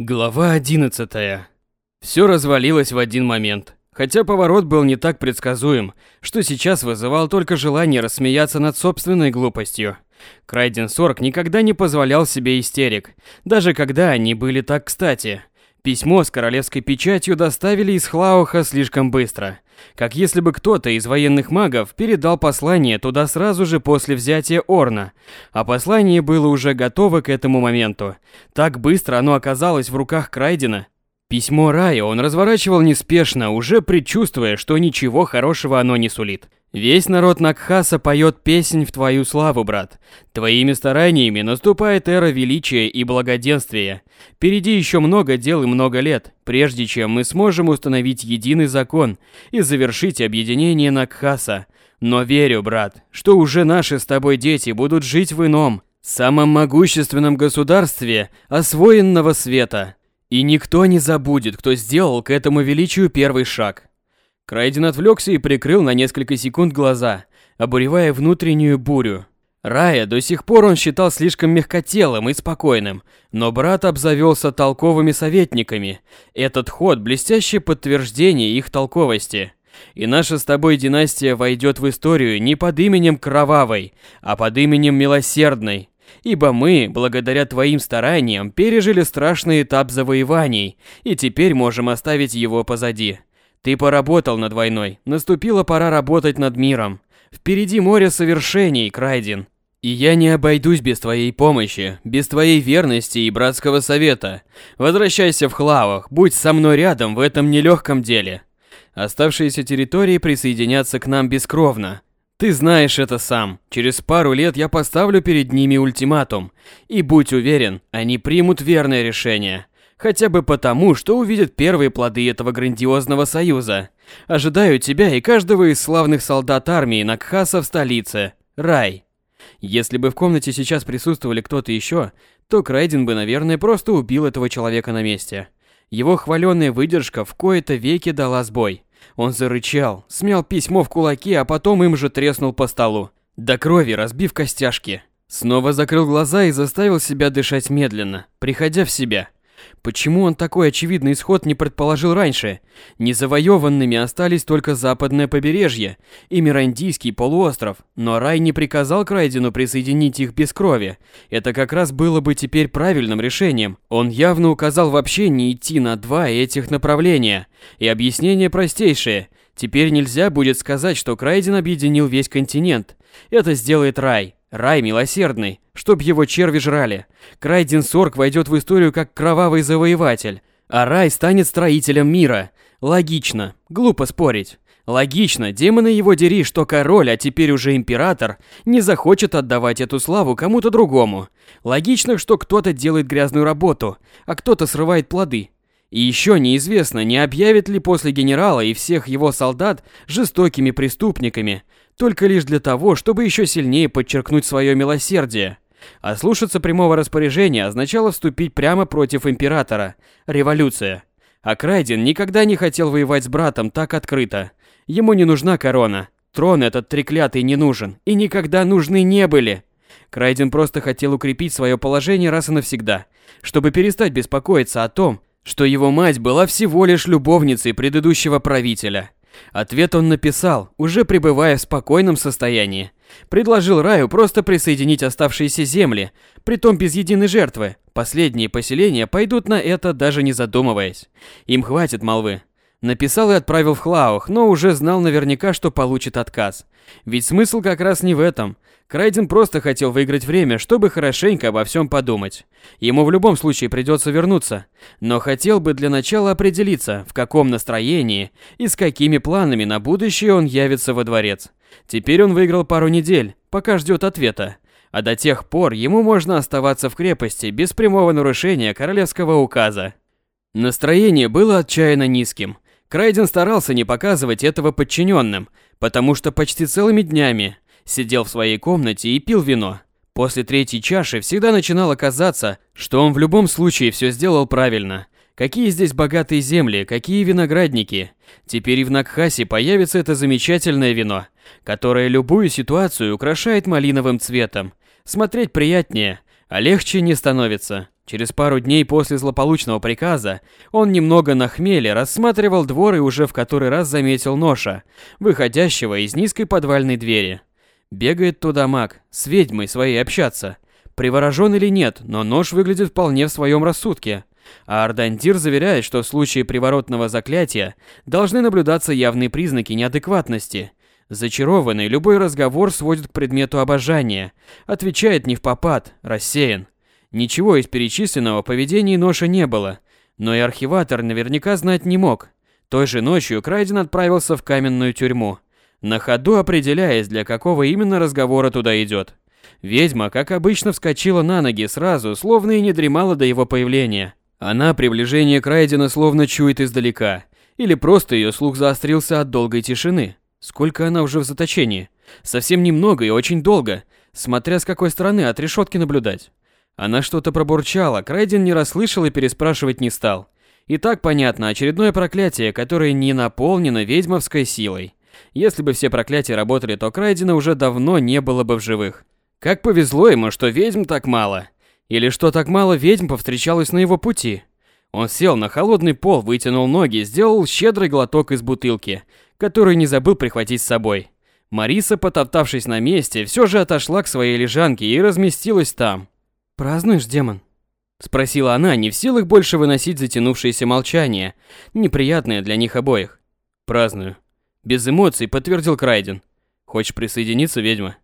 Глава 11. Все развалилось в один момент. Хотя поворот был не так предсказуем, что сейчас вызывал только желание рассмеяться над собственной глупостью. Крайден Сорг никогда не позволял себе истерик, даже когда они были так кстати. Письмо с королевской печатью доставили из Хлауха слишком быстро, как если бы кто-то из военных магов передал послание туда сразу же после взятия Орна, а послание было уже готово к этому моменту. Так быстро оно оказалось в руках Крайдена. Письмо Рая он разворачивал неспешно, уже предчувствуя, что ничего хорошего оно не сулит. Весь народ Накхаса поет песнь в твою славу, брат. Твоими стараниями наступает эра величия и благоденствия. Впереди еще много дел и много лет, прежде чем мы сможем установить единый закон и завершить объединение Накхаса. Но верю, брат, что уже наши с тобой дети будут жить в ином, самом могущественном государстве освоенного света. И никто не забудет, кто сделал к этому величию первый шаг. Крайден отвлекся и прикрыл на несколько секунд глаза, обуревая внутреннюю бурю. Рая до сих пор он считал слишком мягкотелым и спокойным, но брат обзавелся толковыми советниками. Этот ход – блестящее подтверждение их толковости. И наша с тобой династия войдет в историю не под именем Кровавой, а под именем Милосердной. Ибо мы, благодаря твоим стараниям, пережили страшный этап завоеваний, и теперь можем оставить его позади. Ты поработал над войной, наступила пора работать над миром. Впереди море совершений, Крайден. И я не обойдусь без твоей помощи, без твоей верности и братского совета. Возвращайся в Хлавах, будь со мной рядом в этом нелегком деле. Оставшиеся территории присоединятся к нам бескровно. Ты знаешь это сам. Через пару лет я поставлю перед ними ультиматум. И будь уверен, они примут верное решение. Хотя бы потому, что увидят первые плоды этого грандиозного союза. Ожидаю тебя и каждого из славных солдат армии Накхаса в столице. Рай. Если бы в комнате сейчас присутствовали кто-то еще, то Крайден бы, наверное, просто убил этого человека на месте. Его хваленная выдержка в кои-то веки дала сбой. Он зарычал, смял письмо в кулаки, а потом им же треснул по столу. До крови разбив костяшки. Снова закрыл глаза и заставил себя дышать медленно, приходя в себя. Почему он такой очевидный исход не предположил раньше? Незавоеванными остались только западное побережье и Мирандийский полуостров, но Рай не приказал Крайдену присоединить их без крови. Это как раз было бы теперь правильным решением. Он явно указал вообще не идти на два этих направления. И объяснение простейшее. Теперь нельзя будет сказать, что Крайден объединил весь континент. Это сделает Рай. Рай милосердный, чтоб его черви жрали. Крайден Сорг войдет в историю как кровавый завоеватель, а Рай станет строителем мира. Логично, глупо спорить. Логично, демоны его дери, что король, а теперь уже император, не захочет отдавать эту славу кому-то другому. Логично, что кто-то делает грязную работу, а кто-то срывает плоды. И еще неизвестно, не объявит ли после генерала и всех его солдат жестокими преступниками, только лишь для того, чтобы еще сильнее подчеркнуть свое милосердие. А слушаться прямого распоряжения означало вступить прямо против императора. Революция. А Крайден никогда не хотел воевать с братом так открыто. Ему не нужна корона. Трон этот треклятый не нужен. И никогда нужны не были. Крайден просто хотел укрепить свое положение раз и навсегда, чтобы перестать беспокоиться о том, что его мать была всего лишь любовницей предыдущего правителя. Ответ он написал, уже пребывая в спокойном состоянии. Предложил Раю просто присоединить оставшиеся земли, притом без единой жертвы. Последние поселения пойдут на это, даже не задумываясь. Им хватит молвы. Написал и отправил в Хлаух, но уже знал наверняка, что получит отказ. Ведь смысл как раз не в этом. Крайден просто хотел выиграть время, чтобы хорошенько обо всем подумать. Ему в любом случае придется вернуться, но хотел бы для начала определиться, в каком настроении и с какими планами на будущее он явится во дворец. Теперь он выиграл пару недель, пока ждет ответа. А до тех пор ему можно оставаться в крепости без прямого нарушения королевского указа. Настроение было отчаянно низким. Крайден старался не показывать этого подчиненным, потому что почти целыми днями сидел в своей комнате и пил вино. После третьей чаши всегда начинало казаться, что он в любом случае все сделал правильно. Какие здесь богатые земли, какие виноградники. Теперь и в Накхасе появится это замечательное вино, которое любую ситуацию украшает малиновым цветом. Смотреть приятнее, А легче не становится. Через пару дней после злополучного приказа он немного на хмеле рассматривал двор и уже в который раз заметил ноша, выходящего из низкой подвальной двери. Бегает туда маг, с ведьмой своей общаться. Приворожен или нет, но нож выглядит вполне в своем рассудке. А Ардандир заверяет, что в случае приворотного заклятия должны наблюдаться явные признаки неадекватности. Зачарованный любой разговор сводит к предмету обожания, отвечает не в попад, рассеян. Ничего из перечисленного поведения Ноша не было, но и архиватор наверняка знать не мог. Той же ночью Крайден отправился в каменную тюрьму, на ходу определяясь, для какого именно разговора туда идет. Ведьма, как обычно, вскочила на ноги сразу, словно и не дремала до его появления. Она приближение Крайдена словно чует издалека, или просто ее слух заострился от долгой тишины. Сколько она уже в заточении? Совсем немного и очень долго, смотря с какой стороны от решетки наблюдать. Она что-то пробурчала, Крайден не расслышал и переспрашивать не стал. И так понятно, очередное проклятие, которое не наполнено ведьмовской силой. Если бы все проклятия работали, то Крайдена уже давно не было бы в живых. Как повезло ему, что ведьм так мало. Или что так мало ведьм повстречалось на его пути. Он сел на холодный пол, вытянул ноги, сделал щедрый глоток из бутылки, которую не забыл прихватить с собой. Мариса, потоптавшись на месте, все же отошла к своей лежанке и разместилась там. «Празднуешь, демон?» Спросила она, не в силах больше выносить затянувшееся молчание, неприятное для них обоих. «Праздную». Без эмоций подтвердил Крайден. «Хочешь присоединиться, ведьма?»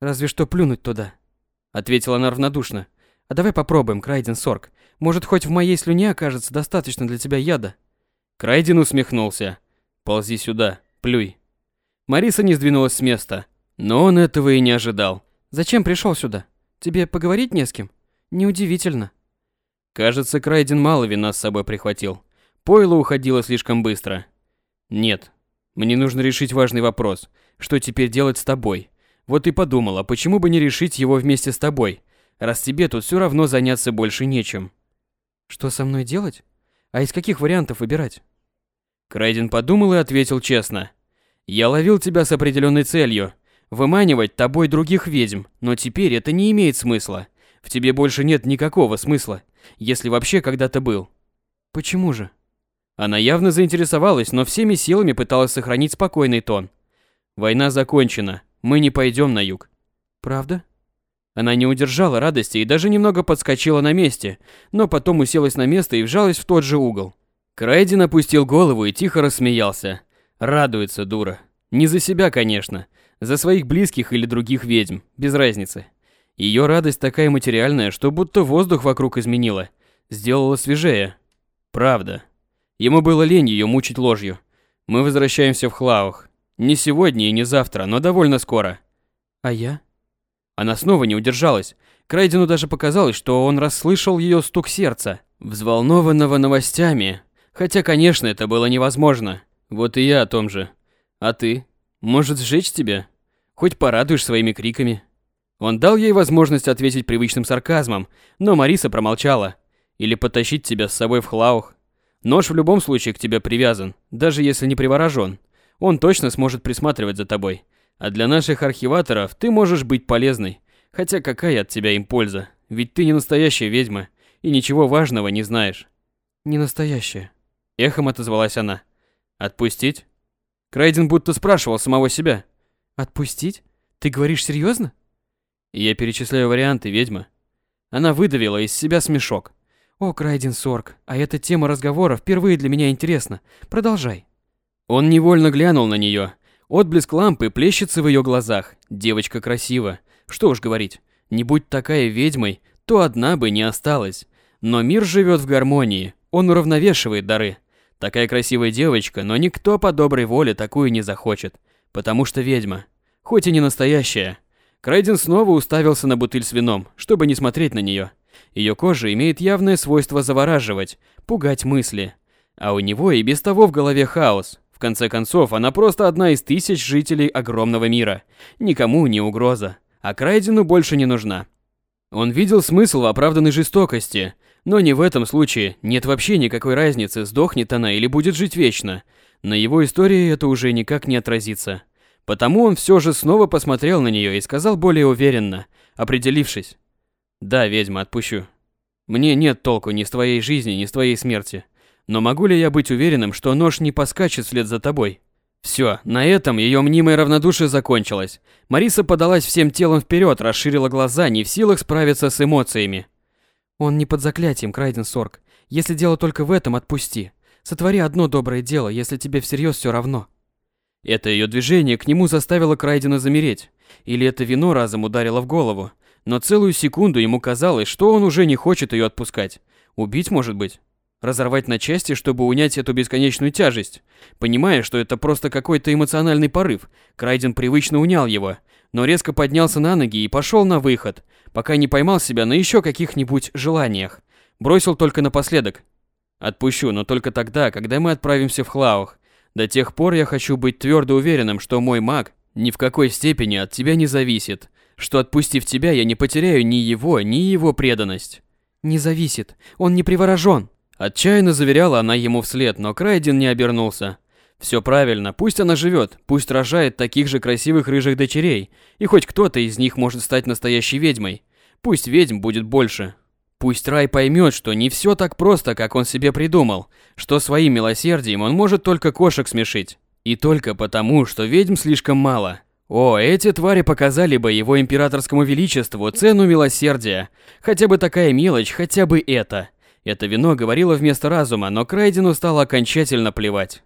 «Разве что плюнуть туда», — ответила она равнодушно. «А давай попробуем, Крайден Сорг. Может, хоть в моей слюне окажется достаточно для тебя яда?» Крайден усмехнулся. «Ползи сюда, плюй». Мариса не сдвинулась с места, но он этого и не ожидал. «Зачем пришел сюда?» Тебе поговорить не с кем? Неудивительно. Кажется, Крайден мало вина с собой прихватил. Пойло уходило слишком быстро. Нет. Мне нужно решить важный вопрос. Что теперь делать с тобой? Вот и подумала, почему бы не решить его вместе с тобой, раз тебе тут все равно заняться больше нечем. Что со мной делать? А из каких вариантов выбирать? Крайден подумал и ответил честно. Я ловил тебя с определенной целью, выманивать тобой других ведьм, но теперь это не имеет смысла. В тебе больше нет никакого смысла, если вообще когда-то был. Почему же? Она явно заинтересовалась, но всеми силами пыталась сохранить спокойный тон. Война закончена, мы не пойдем на юг. Правда? Она не удержала радости и даже немного подскочила на месте, но потом уселась на место и вжалась в тот же угол. Крайден опустил голову и тихо рассмеялся. Радуется, дура. Не за себя, конечно, за своих близких или других ведьм, без разницы. Ее радость такая материальная, что будто воздух вокруг изменила, сделала свежее. Правда. Ему было лень ее мучить ложью. Мы возвращаемся в Хлаух. Не сегодня и не завтра, но довольно скоро. А я? Она снова не удержалась. Крайдену даже показалось, что он расслышал ее стук сердца, взволнованного новостями. Хотя, конечно, это было невозможно. Вот и я о том же. А ты? Может, сжечь тебя? Хоть порадуешь своими криками. Он дал ей возможность ответить привычным сарказмом, но Мариса промолчала. Или потащить тебя с собой в хлаух. Нож в любом случае к тебе привязан, даже если не приворожен. Он точно сможет присматривать за тобой. А для наших архиваторов ты можешь быть полезной. Хотя какая от тебя им польза? Ведь ты не настоящая ведьма и ничего важного не знаешь. Не настоящая. Эхом отозвалась она. Отпустить? Крайден будто спрашивал самого себя. «Отпустить? Ты говоришь серьезно?» Я перечисляю варианты, ведьма. Она выдавила из себя смешок. «О, Крайден Сорг, а эта тема разговора впервые для меня интересна. Продолжай». Он невольно глянул на нее. Отблеск лампы плещется в ее глазах. Девочка красива. Что уж говорить, не будь такая ведьмой, то одна бы не осталась. Но мир живет в гармонии, он уравновешивает дары. Такая красивая девочка, но никто по доброй воле такую не захочет, потому что ведьма, хоть и не настоящая. Крайден снова уставился на бутыль с вином, чтобы не смотреть на нее. Ее кожа имеет явное свойство завораживать, пугать мысли. А у него и без того в голове хаос. В конце концов, она просто одна из тысяч жителей огромного мира. Никому не угроза. А Крайдену больше не нужна. Он видел смысл в оправданной жестокости, но не в этом случае, нет вообще никакой разницы, сдохнет она или будет жить вечно. На его истории это уже никак не отразится. Потому он все же снова посмотрел на нее и сказал более уверенно, определившись. Да, ведьма, отпущу. Мне нет толку ни с твоей жизни, ни с твоей смерти. Но могу ли я быть уверенным, что нож не поскачет вслед за тобой? Все, на этом ее мнимое равнодушие закончилось. Мариса подалась всем телом вперед, расширила глаза, не в силах справиться с эмоциями. Он не под заклятием, Крайден Сорг. Если дело только в этом, отпусти. Сотвори одно доброе дело, если тебе всерьез все равно. Это ее движение к нему заставило Крайдена замереть. Или это вино разом ударило в голову. Но целую секунду ему казалось, что он уже не хочет ее отпускать. Убить, может быть? Разорвать на части, чтобы унять эту бесконечную тяжесть. Понимая, что это просто какой-то эмоциональный порыв, Крайден привычно унял его, но резко поднялся на ноги и пошел на выход, пока не поймал себя на еще каких-нибудь желаниях. Бросил только напоследок. Отпущу, но только тогда, когда мы отправимся в Хлаух. До тех пор я хочу быть твердо уверенным, что мой маг ни в какой степени от тебя не зависит, что отпустив тебя, я не потеряю ни его, ни его преданность. Не зависит, он не приворожен. Отчаянно заверяла она ему вслед, но Крайден не обернулся. Все правильно, пусть она живет, пусть рожает таких же красивых рыжих дочерей, и хоть кто-то из них может стать настоящей ведьмой. Пусть ведьм будет больше. Пусть Рай поймет, что не все так просто, как он себе придумал, что своим милосердием он может только кошек смешить. И только потому, что ведьм слишком мало. О, эти твари показали бы его императорскому величеству цену милосердия. Хотя бы такая мелочь, хотя бы это – это вино говорило вместо разума, но Крайдену стало окончательно плевать.